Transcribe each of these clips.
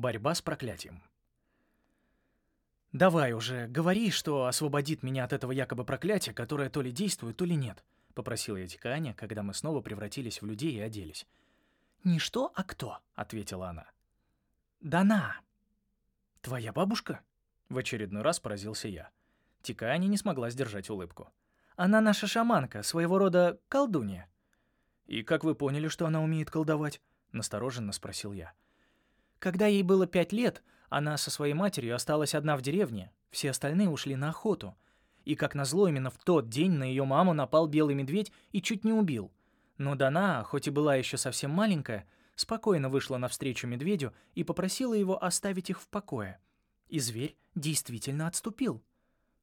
Борьба с проклятием. «Давай уже, говори, что освободит меня от этого якобы проклятия, которое то ли действует, то ли нет», — попросила я Тиканя, когда мы снова превратились в людей и оделись. «Не что, а кто?» — ответила она. «Дана». «Твоя бабушка?» — в очередной раз поразился я. Тиканя не смогла сдержать улыбку. «Она наша шаманка, своего рода колдунья». «И как вы поняли, что она умеет колдовать?» — настороженно спросил я. «Когда ей было пять лет, она со своей матерью осталась одна в деревне, все остальные ушли на охоту. И, как назло, именно в тот день на ее маму напал белый медведь и чуть не убил. Но Дана, хоть и была еще совсем маленькая, спокойно вышла навстречу медведю и попросила его оставить их в покое. И зверь действительно отступил.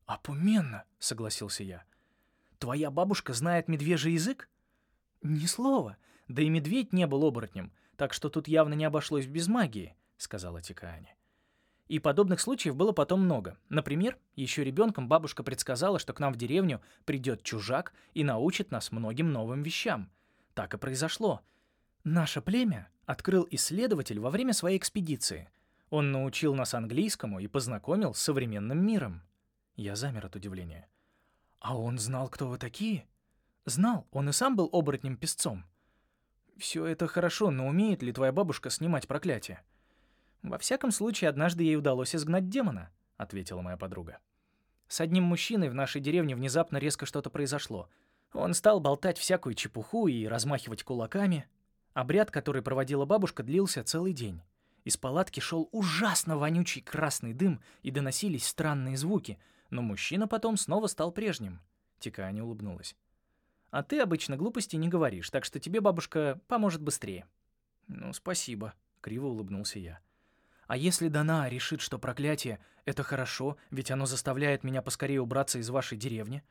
«Опуменно», — согласился я. «Твоя бабушка знает медвежий язык?» «Ни слова. Да и медведь не был оборотнем, так что тут явно не обошлось без магии», — сказала Тикаани. И подобных случаев было потом много. Например, еще ребенком бабушка предсказала, что к нам в деревню придет чужак и научит нас многим новым вещам. Так и произошло. Наше племя открыл исследователь во время своей экспедиции. Он научил нас английскому и познакомил с современным миром. Я замер от удивления. «А он знал, кто вы такие?» «Знал, он и сам был оборотнем-песцом». «Все это хорошо, но умеет ли твоя бабушка снимать проклятие?» «Во всяком случае, однажды ей удалось изгнать демона», — ответила моя подруга. «С одним мужчиной в нашей деревне внезапно резко что-то произошло. Он стал болтать всякую чепуху и размахивать кулаками. Обряд, который проводила бабушка, длился целый день. Из палатки шел ужасно вонючий красный дым и доносились странные звуки, но мужчина потом снова стал прежним». Тикаани улыбнулась. «А ты обычно глупости не говоришь, так что тебе бабушка поможет быстрее». «Ну, спасибо», — криво улыбнулся я. А если Дана решит, что проклятие — это хорошо, ведь оно заставляет меня поскорее убраться из вашей деревни?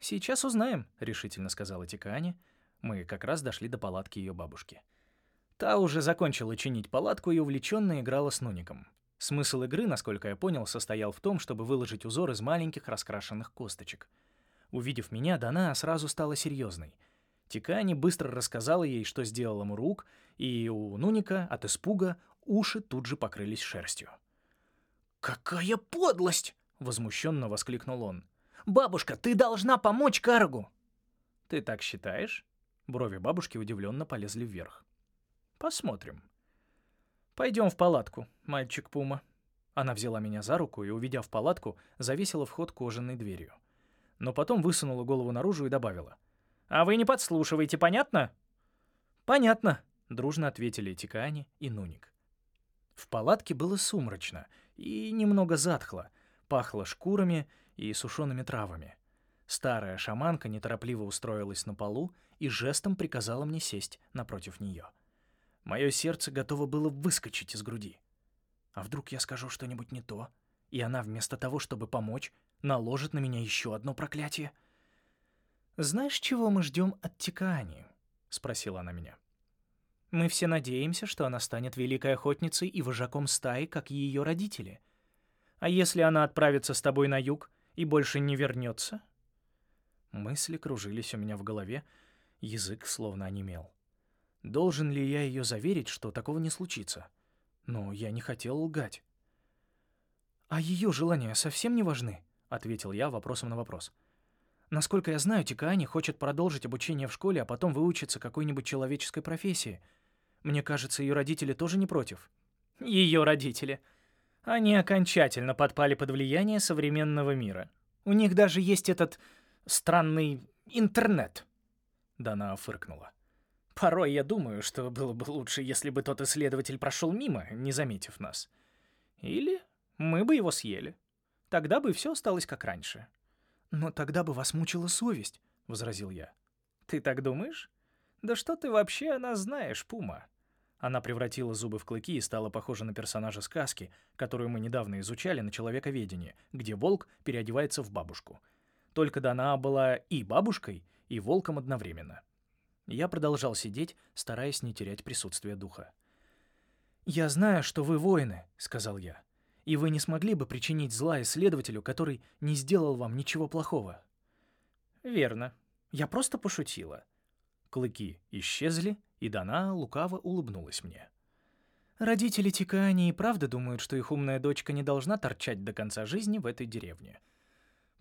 «Сейчас узнаем», — решительно сказала Тикаани. Мы как раз дошли до палатки ее бабушки. Та уже закончила чинить палатку и увлеченно играла с Нуником. Смысл игры, насколько я понял, состоял в том, чтобы выложить узор из маленьких раскрашенных косточек. Увидев меня, Дана сразу стала серьезной. Тикани быстро рассказала ей, что сделала Мурук, и у Нуника от испуга Уши тут же покрылись шерстью. «Какая подлость!» — возмущенно воскликнул он. «Бабушка, ты должна помочь Каргу!» «Ты так считаешь?» Брови бабушки удивленно полезли вверх. «Посмотрим». «Пойдем в палатку, мальчик Пума». Она взяла меня за руку и, уведя в палатку, завесила вход кожаной дверью. Но потом высунула голову наружу и добавила. «А вы не подслушиваете, понятно?» «Понятно», — дружно ответили Тикаани и Нуник. В палатке было сумрачно и немного затхло, пахло шкурами и сушеными травами. Старая шаманка неторопливо устроилась на полу и жестом приказала мне сесть напротив нее. Мое сердце готово было выскочить из груди. А вдруг я скажу что-нибудь не то, и она вместо того, чтобы помочь, наложит на меня еще одно проклятие? «Знаешь, чего мы ждем от Тикаани?» — спросила она меня. Мы все надеемся, что она станет великой охотницей и вожаком стаи, как и ее родители. А если она отправится с тобой на юг и больше не вернется? Мысли кружились у меня в голове, язык словно онемел. Должен ли я ее заверить, что такого не случится? Но я не хотел лгать. «А ее желания совсем не важны?» — ответил я вопросом на вопрос. «Насколько я знаю, Тикаани хочет продолжить обучение в школе, а потом выучиться какой-нибудь человеческой профессии — мне кажется, ее родители тоже не против. Ее родители. Они окончательно подпали под влияние современного мира. У них даже есть этот странный интернет. Дана фыркнула. Порой я думаю, что было бы лучше, если бы тот исследователь прошел мимо, не заметив нас. Или мы бы его съели. Тогда бы все осталось как раньше. Но тогда бы вас мучила совесть, — возразил я. Ты так думаешь? Да что ты вообще о нас знаешь, Пума? Она превратила зубы в клыки и стала похожа на персонажа сказки, которую мы недавно изучали на человековедении, где волк переодевается в бабушку. Только Дана была и бабушкой, и волком одновременно. Я продолжал сидеть, стараясь не терять присутствие духа. «Я знаю, что вы воины», — сказал я, — «и вы не смогли бы причинить зла исследователю, который не сделал вам ничего плохого». «Верно. Я просто пошутила». Клыки исчезли, и Дана лукаво улыбнулась мне. Родители Тикаани и правда думают, что их умная дочка не должна торчать до конца жизни в этой деревне.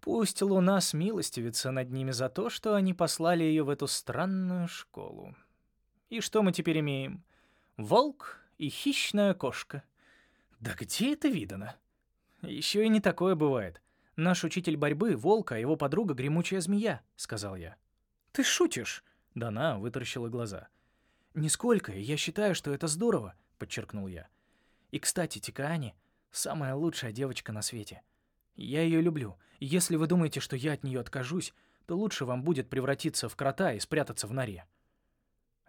Пусть Луна смилостивится над ними за то, что они послали ее в эту странную школу. И что мы теперь имеем? Волк и хищная кошка. Да где это видано? Еще и не такое бывает. Наш учитель борьбы — волк, а его подруга — гремучая змея, — сказал я. Ты шутишь? Дана вытаращила глаза. Нисколько, я считаю, что это здорово подчеркнул я. И, кстати, Тикаани — самая лучшая девочка на свете. Я ее люблю. Если вы думаете, что я от нее откажусь, то лучше вам будет превратиться в крота и спрятаться в норе.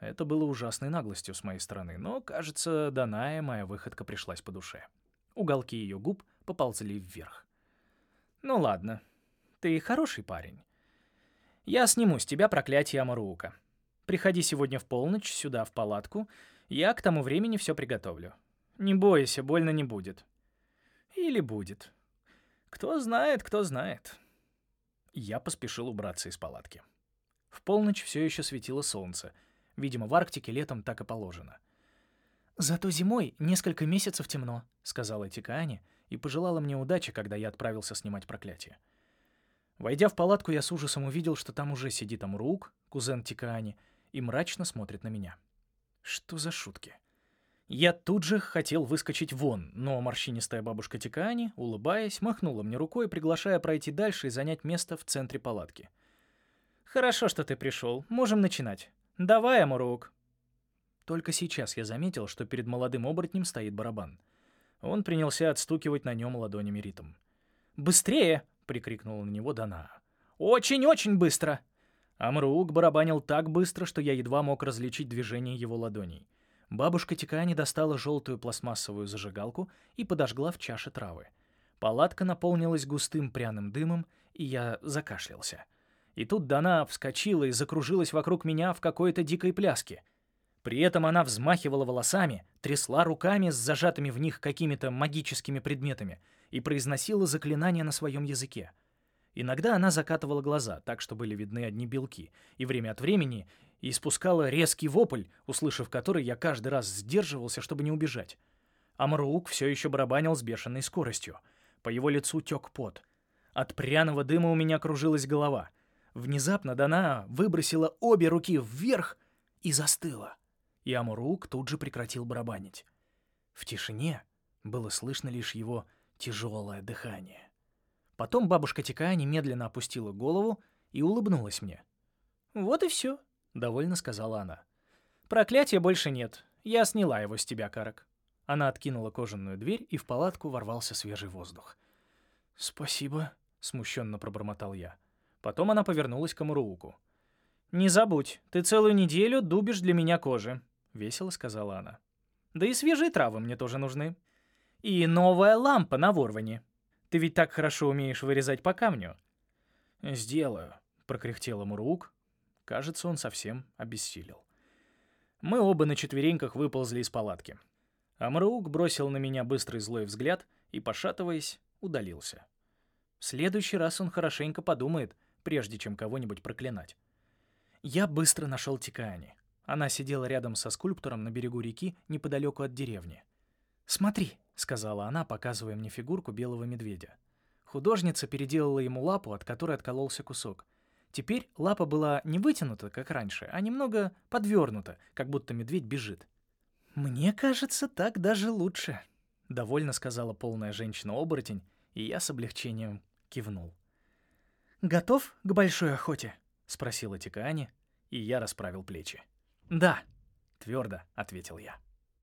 Это было ужасной наглостью с моей стороны, но, кажется, Даная моя выходка пришлась по душе. Уголки ее губ поползли вверх. «Ну ладно, ты хороший парень. Я сниму с тебя проклятие Амаруука. Приходи сегодня в полночь сюда, в палатку, я к тому времени все приготовлю. Не бойся, больно не будет. Или будет. Кто знает, кто знает. Я поспешил убраться из палатки. В полночь все еще светило солнце. Видимо, в Арктике летом так и положено. «Зато зимой несколько месяцев темно», — сказала Тикаани и пожелала мне удачи, когда я отправился снимать проклятие. Войдя в палатку, я с ужасом увидел, что там уже сидит Амрук, кузен Тикаани, и мрачно смотрит на меня. Что за шутки? Я тут же хотел выскочить вон, но морщинистая бабушка Тикаани, улыбаясь, махнула мне рукой, приглашая пройти дальше и занять место в центре палатки. «Хорошо, что ты пришел. Можем начинать. Давай, Амурук». Только сейчас я заметил, что перед молодым оборотнем стоит барабан. Он принялся отстукивать на нем ладонями ритм. «Быстрее!» — прикрикнула на него Дана. «Очень-очень быстро!» Амрук барабанил так быстро, что я едва мог различить движение его ладоней. Бабушка Тикани достала желтую пластмассовую зажигалку и подожгла в чаше травы. Палатка наполнилась густым пряным дымом, и я закашлялся. И тут Дана вскочила и закружилась вокруг меня в какой-то дикой пляске. При этом она взмахивала волосами, трясла руками с зажатыми в них какими-то магическими предметами и произносила заклинания на своем языке — Иногда она закатывала глаза, так что были видны одни белки, и время от времени испускала резкий вопль, услышав который я каждый раз сдерживался, чтобы не убежать. Амрук все еще барабанил с бешеной скоростью. По его лицу тек пот. От пряного дыма у меня кружилась голова. Внезапно Дана выбросила обе руки вверх и застыла. И Амурук тут же прекратил барабанить. В тишине было слышно лишь его тяжелое дыхание. Потом бабушка Тикая немедленно опустила голову и улыбнулась мне. «Вот и все», — довольно сказала она. «Проклятия больше нет. Я сняла его с тебя, Карак». Она откинула кожаную дверь, и в палатку ворвался свежий воздух. «Спасибо», — смущенно пробормотал я. Потом она повернулась к Амурууку. «Не забудь, ты целую неделю дубишь для меня кожи», — весело сказала она. «Да и свежие травы мне тоже нужны. И новая лампа на ворване. Ты ведь так хорошо умеешь вырезать по камню». «Сделаю», — прокряхтел Мурук. Кажется, он совсем обессилел. Мы оба на четвереньках выползли из палатки. Амрук бросил на меня быстрый злой взгляд и, пошатываясь, удалился. В следующий раз он хорошенько подумает, прежде чем кого-нибудь проклинать. Я быстро нашел Тикаани. Она сидела рядом со скульптором на берегу реки неподалеку от деревни. «Смотри», — сказала она, показывая мне фигурку белого медведя. Художница переделала ему лапу, от которой откололся кусок. Теперь лапа была не вытянута, как раньше, а немного подвернута, как будто медведь бежит. «Мне кажется, так даже лучше», — довольно сказала полная женщина-оборотень, и я с облегчением кивнул. «Готов к большой охоте?» — спросила Тикаани, и я расправил плечи. «Да», — твердо ответил я.